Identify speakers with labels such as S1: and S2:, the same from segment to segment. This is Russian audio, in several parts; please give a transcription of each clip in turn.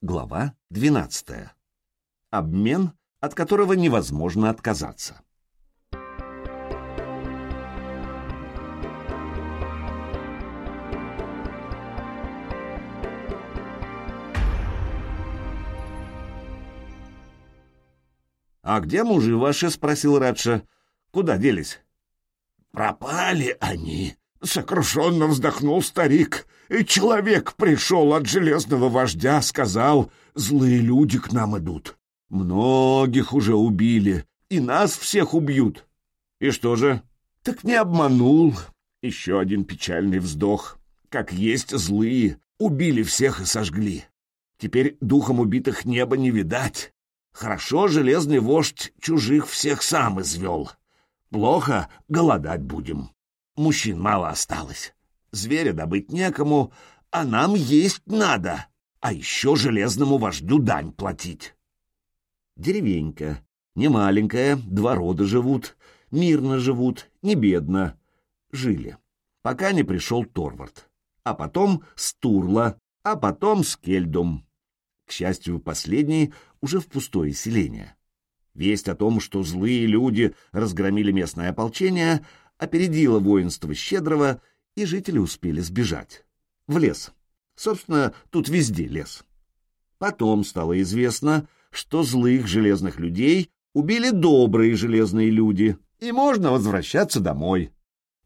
S1: Глава 12. Обмен, от которого невозможно отказаться. «А где мужи ваши?» — спросил Радша. «Куда делись?»
S2: «Пропали они!» — сокрушенно вздохнул старик. «И человек пришел от железного вождя, сказал, злые люди к нам идут. Многих уже убили, и нас всех убьют. И что же? Так не обманул. Еще один печальный вздох. Как есть злые, убили всех и сожгли. Теперь духом убитых неба не видать. Хорошо железный вождь чужих всех сам извел. Плохо голодать будем. Мужчин мало осталось. Зверя добыть некому, а нам есть надо. А еще железному вождю дань платить.
S1: Деревенька. Не маленькая, два рода живут. Мирно живут, не бедно. Жили. Пока не пришел Торвард. А потом Стурла, а потом Скельдум. К счастью, последний уже в пустое селение. Весть о том, что злые люди разгромили местное ополчение, опередила воинство Щедрого, и жители успели сбежать. В лес. Собственно, тут везде лес. Потом стало известно, что злых железных людей убили добрые железные люди, и можно возвращаться домой.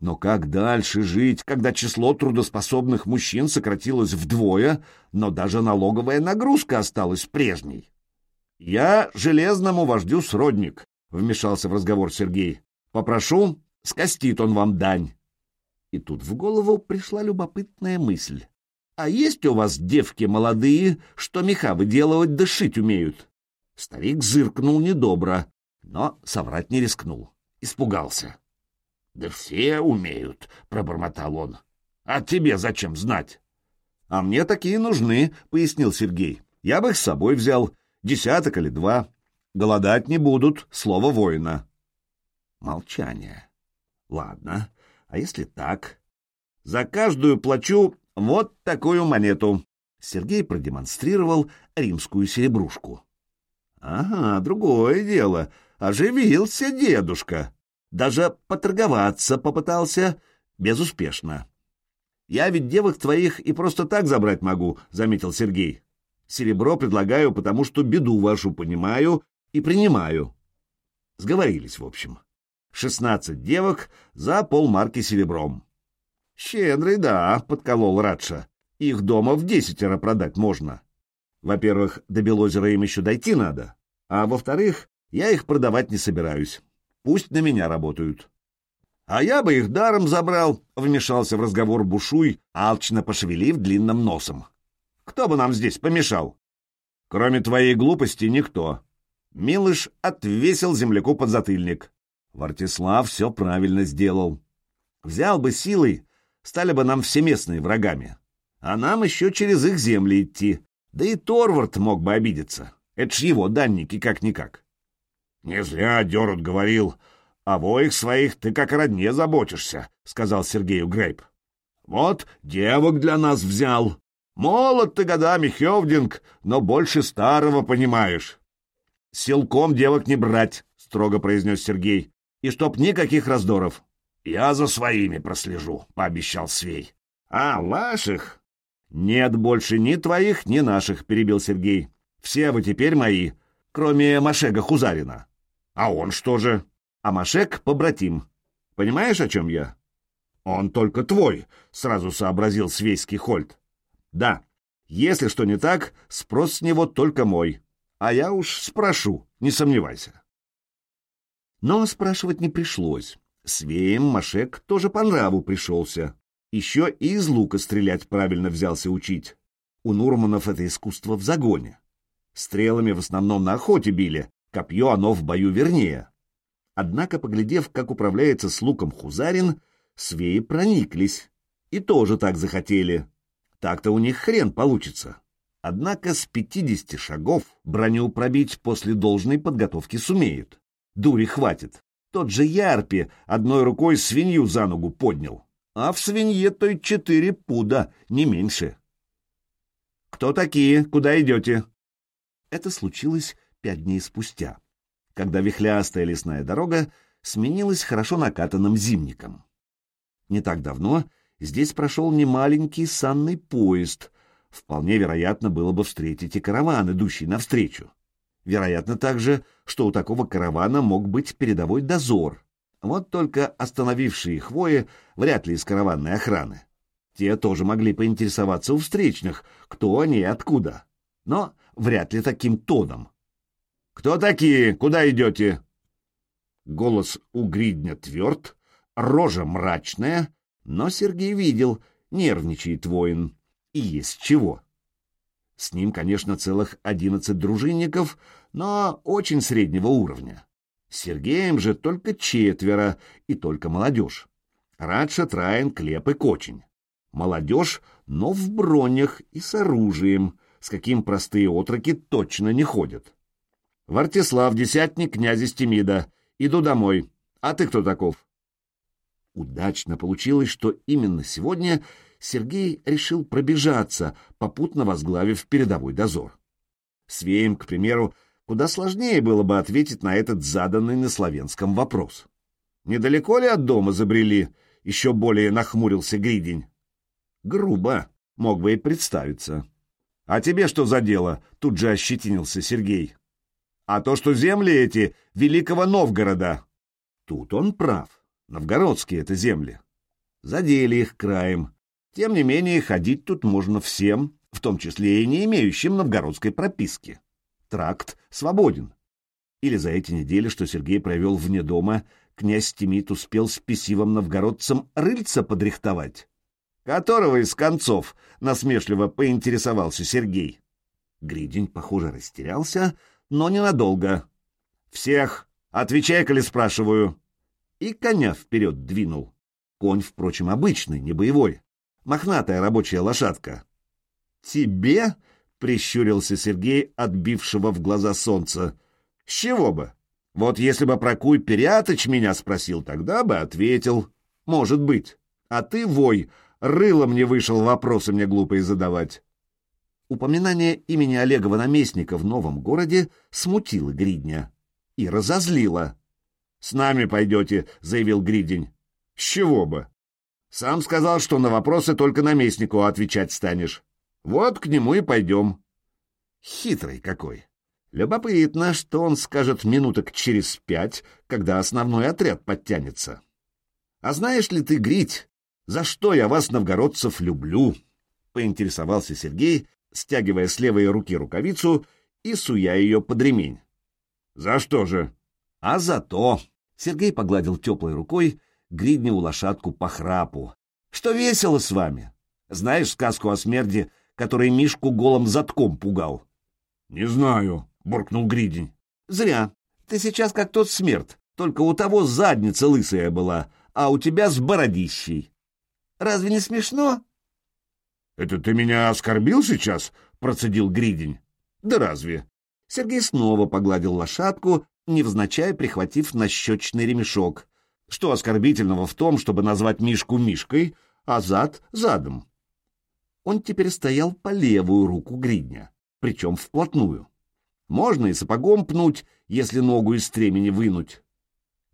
S1: Но как дальше жить, когда число трудоспособных мужчин сократилось вдвое, но даже налоговая нагрузка осталась прежней? «Я железному вождю сродник», — вмешался в разговор Сергей. «Попрошу, скостит он вам дань». И тут в голову пришла любопытная мысль. «А есть у вас девки молодые, что меха выделывать да шить умеют?» Старик зыркнул недобро, но соврать не рискнул. Испугался.
S2: «Да все умеют», — пробормотал он. «А тебе зачем знать?»
S1: «А мне такие нужны», — пояснил Сергей. «Я бы их с собой взял, десяток или два. Голодать не будут, слово воина». Молчание. «Ладно, а если так?» «За каждую плачу вот такую монету». Сергей продемонстрировал римскую серебрушку. «Ага, другое дело. Оживился дедушка. Даже поторговаться попытался безуспешно. «Я ведь девок твоих и просто так забрать могу», — заметил Сергей. «Серебро предлагаю, потому что беду вашу понимаю и принимаю». Сговорились, в общем. Шестнадцать девок за полмарки серебром. «Щедрый, да», — подколол Радша. «Их дома в десятеро продать можно. Во-первых, до Белозера им еще дойти надо, а во-вторых, я их продавать не собираюсь. Пусть на меня работают. — А я бы их даром забрал, — вмешался в разговор Бушуй, алчно пошевелив длинным носом. — Кто бы нам здесь помешал? — Кроме твоей глупости никто. Милыш отвесил земляку подзатыльник. Вартислав все правильно сделал. Взял бы силой, стали бы нам всеместные врагами. А нам еще через их земли идти. Да и Торвард мог бы обидеться. Это ж его данники как-никак.
S2: — Не зря Дерут говорил, о воих своих ты как родне заботишься, — сказал Сергею Грейп. — Вот девок для нас взял. Молод ты годами, Хевдинг, но больше старого понимаешь.
S1: — Силком девок не брать, — строго произнес Сергей, — и чтоб никаких раздоров.
S2: — Я за своими прослежу, — пообещал Свей. — А ваших?
S1: — Нет больше ни твоих, ни наших, — перебил Сергей. — Все вы теперь мои, кроме Машега Хузарина.
S2: А он что же?
S1: А Машек — побратим. Понимаешь, о чем я?
S2: Он только твой, — сразу сообразил Свейский Хольт.
S1: Да, если что не так, спрос с него только мой. А я уж спрошу, не сомневайся. Но спрашивать не пришлось. Свеем Машек тоже по нраву пришелся. Еще и из лука стрелять правильно взялся учить. У Нурманов это искусство в загоне. Стрелами в основном на охоте били, Копье оно в бою вернее. Однако, поглядев, как управляется с луком Хузарин, свеи прониклись и тоже так захотели. Так-то у них хрен получится. Однако с пятидесяти шагов броню пробить после должной подготовки сумеют. Дури хватит. Тот же Ярпи одной рукой свинью за ногу поднял. А в свинье той четыре пуда, не меньше. Кто такие? Куда идете?» Это случилось пять дней спустя, когда вихлястая лесная дорога сменилась хорошо накатанным зимником. Не так давно здесь прошел немаленький санный поезд. Вполне вероятно было бы встретить и караван, идущий навстречу. Вероятно также, что у такого каравана мог быть передовой дозор. Вот только остановившие хвои вряд ли из караванной охраны. Те тоже могли поинтересоваться у встречных, кто они и откуда. Но вряд ли таким тоном. «Кто такие? Куда идете?» Голос у Гридня тверд, рожа мрачная, но Сергей видел, нервничает воин. И есть чего. С ним, конечно, целых одиннадцать дружинников, но очень среднего уровня. С Сергеем же только четверо, и только молодежь. Радша, Траин, Клеп и Кочень. Молодежь, но в бронях и с оружием, с каким простые отроки точно не ходят. Вартислав, десятник князя Стемида. Иду домой. А ты кто таков? Удачно получилось, что именно сегодня Сергей решил пробежаться, попутно возглавив передовой дозор. Свеем, к примеру, куда сложнее было бы ответить на этот заданный на славянском вопрос. «Недалеко ли от дома забрели?» — еще более нахмурился Гридень. «Грубо. Мог бы и представиться». «А тебе что за дело?» — тут же ощетинился Сергей. «А то, что земли эти Великого Новгорода». Тут он прав. Новгородские это земли. Задели их краем. Тем не менее, ходить тут можно всем, в том числе и не имеющим новгородской прописки. Тракт свободен. Или за эти недели, что Сергей провел вне дома, князь Тимит успел с писивым новгородцем рыльца подрихтовать. Которого из концов насмешливо поинтересовался Сергей. Гридень, похоже, растерялся, но ненадолго. «Всех! Отвечай, коли спрашиваю!» И коня вперед двинул. Конь, впрочем, обычный, не боевой мохнатая рабочая лошадка. «Тебе?» — прищурился Сергей, отбившего в глаза солнца. «С чего бы? Вот если бы Прокуй Перятыч меня спросил, тогда бы ответил. Может быть. А ты, вой, рыло мне вышел вопросы мне глупые задавать». Упоминание имени Олегова наместника в новом городе смутило Гридня и разозлило. «С нами пойдете», — заявил Гридень. «С чего бы? Сам сказал, что на вопросы только наместнику отвечать станешь. Вот к нему и пойдем. Хитрый какой. Любопытно, что он скажет минуток через пять, когда основной отряд подтянется. А знаешь ли ты, Грить, за что я вас, новгородцев, люблю? Поинтересовался Сергей, стягивая с левой руки рукавицу и суя ее под ремень. За что же? А за то. Сергей погладил теплой рукой гридневу лошадку по храпу. «Что весело с вами? Знаешь сказку о смерти, который Мишку голым затком пугал?» «Не знаю», — буркнул Гридень. «Зря. Ты сейчас как тот смерть, только у того задница лысая была, а у тебя с бородищей. Разве не смешно?» «Это ты меня оскорбил сейчас?» — процедил Гридень. «Да разве?» Сергей снова погладил лошадку, невзначай прихватив нащечный ремешок. Что оскорбительного в том, чтобы назвать Мишку Мишкой, а зад — задом? Он теперь стоял по левую руку гридня, причем вплотную. Можно и сапогом пнуть, если ногу из стремени вынуть.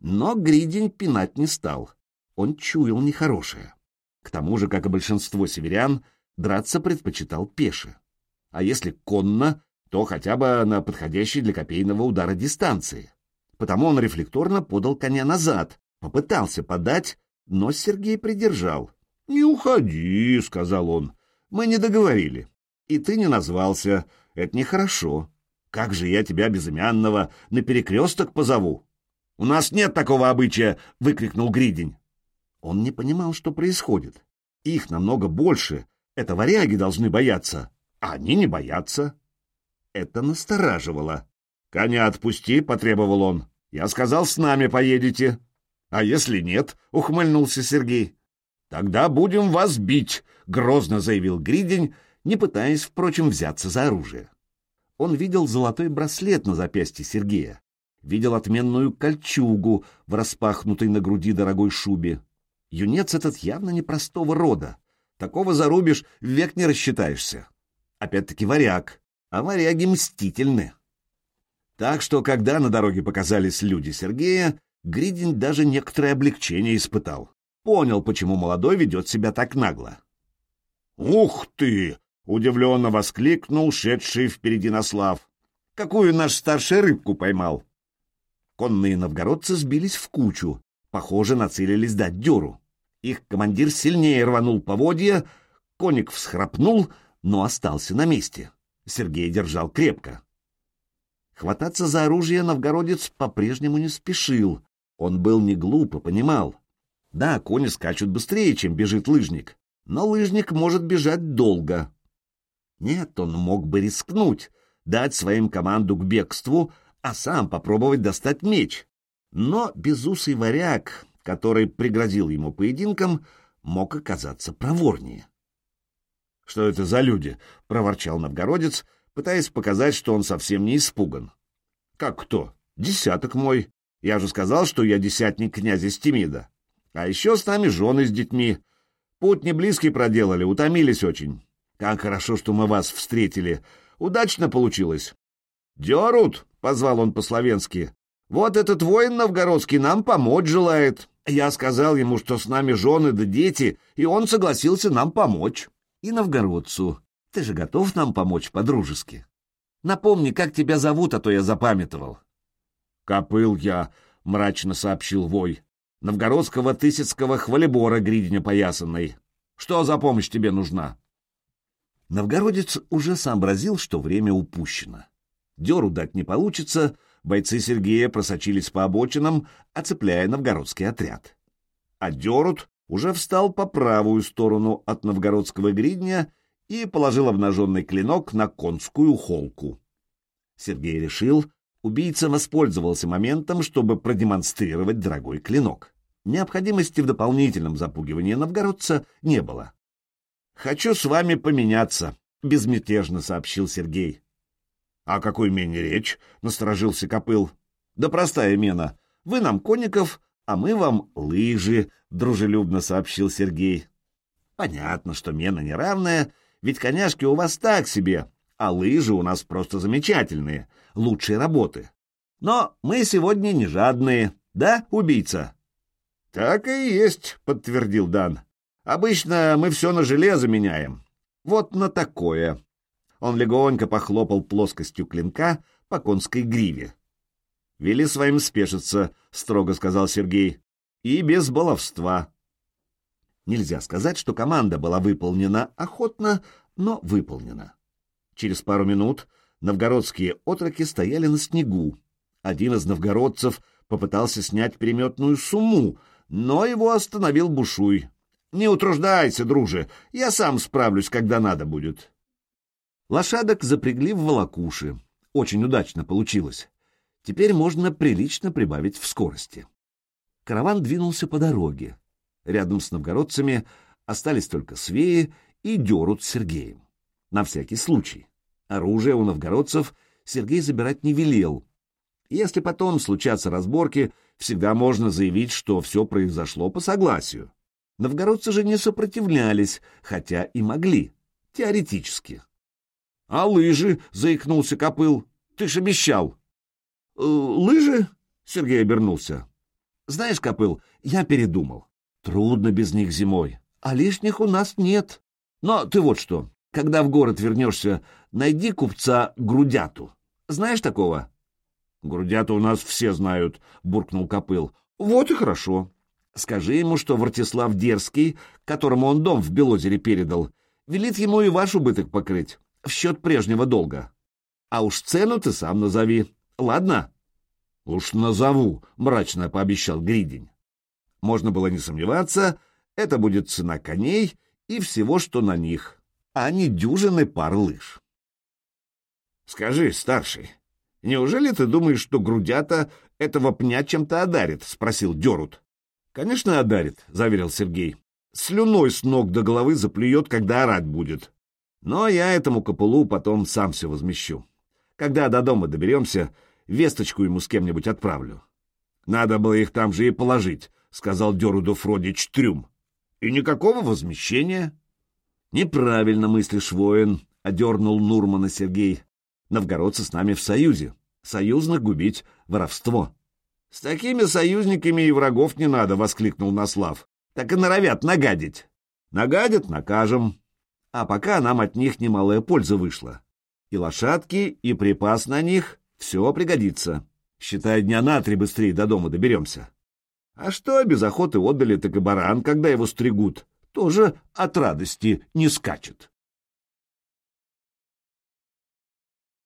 S1: Но гридень пинать не стал. Он чуял нехорошее. К тому же, как и большинство северян, драться предпочитал пеше. А если конно, то хотя бы на подходящей для копейного удара дистанции. Потому он рефлекторно подал коня назад, Попытался подать, но Сергей придержал. «Не уходи», — сказал он. «Мы не договорили. И ты не назвался. Это нехорошо. Как же я тебя, безымянного, на перекресток позову?» «У нас нет такого обычая!» — выкрикнул Гридень. Он не понимал, что происходит. Их намного больше. Это варяги должны бояться. А они не боятся. Это настораживало. «Коня отпусти», — потребовал он. «Я сказал, с нами поедете». «А если нет?» — ухмыльнулся Сергей. «Тогда будем вас бить», — грозно заявил Гридень, не пытаясь, впрочем, взяться за оружие. Он видел золотой браслет на запястье Сергея, видел отменную кольчугу в распахнутой на груди дорогой шубе. Юнец этот явно непростого рода. Такого зарубишь, век не рассчитаешься. Опять-таки варяг, а варяги мстительны. Так что, когда на дороге показались люди Сергея, Гридин даже некоторое облегчение испытал. Понял, почему молодой ведет себя так нагло.
S2: «Ух ты!» — удивленно воскликнул шедший впереди Наслав.
S1: «Какую наш старший рыбку поймал?» Конные новгородцы сбились в кучу, похоже, нацелились дать дёру. Их командир сильнее рванул поводья, коник всхрапнул, но остался на месте. Сергей держал крепко. Хвататься за оружие новгородец по-прежнему не спешил. Он был не глуп и понимал. Да, кони скачут быстрее, чем бежит лыжник, но лыжник может бежать долго. Нет, он мог бы рискнуть, дать своим команду к бегству, а сам попробовать достать меч. Но безусый варяг, который пригрозил ему поединком, мог оказаться проворнее. — Что это за люди? — проворчал новгородец, пытаясь показать, что он совсем не испуган. — Как кто? Десяток мой. Я же сказал, что я десятник князя Стемида. А еще с нами жены с детьми. Путь не близкий проделали, утомились очень. Как хорошо, что мы вас встретили. Удачно получилось. «Дерут!» — позвал он по-словенски. «Вот этот воин новгородский нам помочь желает. Я сказал ему, что с нами жены да дети, и он согласился нам помочь. И новгородцу. Ты же готов нам помочь по-дружески? Напомни, как тебя зовут, а то я запамятовал. Копыл я, мрачно сообщил Вой. Новгородского тысяцкого хвалебора гридня поясанной. Что за помощь тебе нужна? Новгородец уже сообразил, что время упущено. Деру дать не получится, бойцы Сергея просочились по обочинам, оцепляя новгородский отряд. А Дерут уже встал по правую сторону от новгородского гридня и положил обнаженный клинок на конскую холку. Сергей решил, убийца воспользовался моментом, чтобы продемонстрировать дорогой клинок. Необходимости в дополнительном запугивании новгородца не было. «Хочу с вами поменяться», — безмятежно сообщил Сергей. «О какой мене речь?» — насторожился Копыл. «Да простая мена. Вы нам конников, а мы вам лыжи», — дружелюбно сообщил Сергей. «Понятно, что мена неравная, ведь коняшки у вас так себе, а лыжи у нас просто замечательные, лучшие работы. Но мы сегодня не жадные, да, убийца?» «Так и есть», — подтвердил Дан. «Обычно мы все на железо меняем. Вот на такое». Он легонько похлопал плоскостью клинка по конской гриве. «Вели своим спешиться», — строго сказал Сергей, — «и без баловства». Нельзя сказать, что команда была выполнена охотно, но выполнена. Через пару минут новгородские отроки стояли на снегу. Один из новгородцев попытался снять переметную сумму, но его остановил Бушуй. «Не утруждайся, друже, я сам справлюсь, когда надо будет». Лошадок запрягли в волокуши. Очень удачно получилось. Теперь можно прилично прибавить в скорости. Караван двинулся по дороге. Рядом с новгородцами остались только свеи и дерут с Сергеем. На всякий случай. Оружие у новгородцев Сергей забирать не велел. Если потом случатся разборки, всегда можно заявить, что все произошло по согласию. Новгородцы же не сопротивлялись, хотя и могли, теоретически. — А лыжи? — заикнулся Копыл. — Ты ж обещал. «Э, «Лыжи?» — Сергей обернулся. «Знаешь, Копыл, я передумал. Трудно без них зимой, а лишних у нас нет. Но ты вот что, когда в город вернешься, найди купца Грудяту. Знаешь такого?» «Грудяту у нас все знают», — буркнул Копыл. «Вот и хорошо. Скажи ему, что Вартислав Дерзкий, которому он дом в Белозере передал, велит ему и ваш убыток покрыть, в счет прежнего долга. А уж цену ты сам назови. Ладно? — Уж назову, — мрачно пообещал Гридень. Можно было не сомневаться, это будет цена коней и всего, что на них, а не дюжины пар лыж. — Скажи, старший, неужели ты думаешь, что грудята этого пня чем-то одарит? — спросил Дерут. — Конечно, одарит, — заверил Сергей. — Слюной с ног до головы заплюет, когда орать будет. Но я этому копылу потом сам все возмещу. Когда до дома доберемся, весточку ему с кем-нибудь отправлю. Надо было их там же и положить, — сказал Деруду Фродич Трюм. И никакого возмещения. Неправильно мыслишь, воин, — одернул Нурмана Сергей. Новгородцы с нами в союзе. Союзных губить — воровство. — С такими союзниками и врагов не надо, — воскликнул Наслав. — Так и норовят нагадить. Нагадят — накажем. А пока нам от них немалая польза вышла. И лошадки, и припас на них — все пригодится. Считай, дня на три быстрее до дома доберемся. А что, без охоты отдали, так и баран, когда его стригут, тоже от радости не скачет.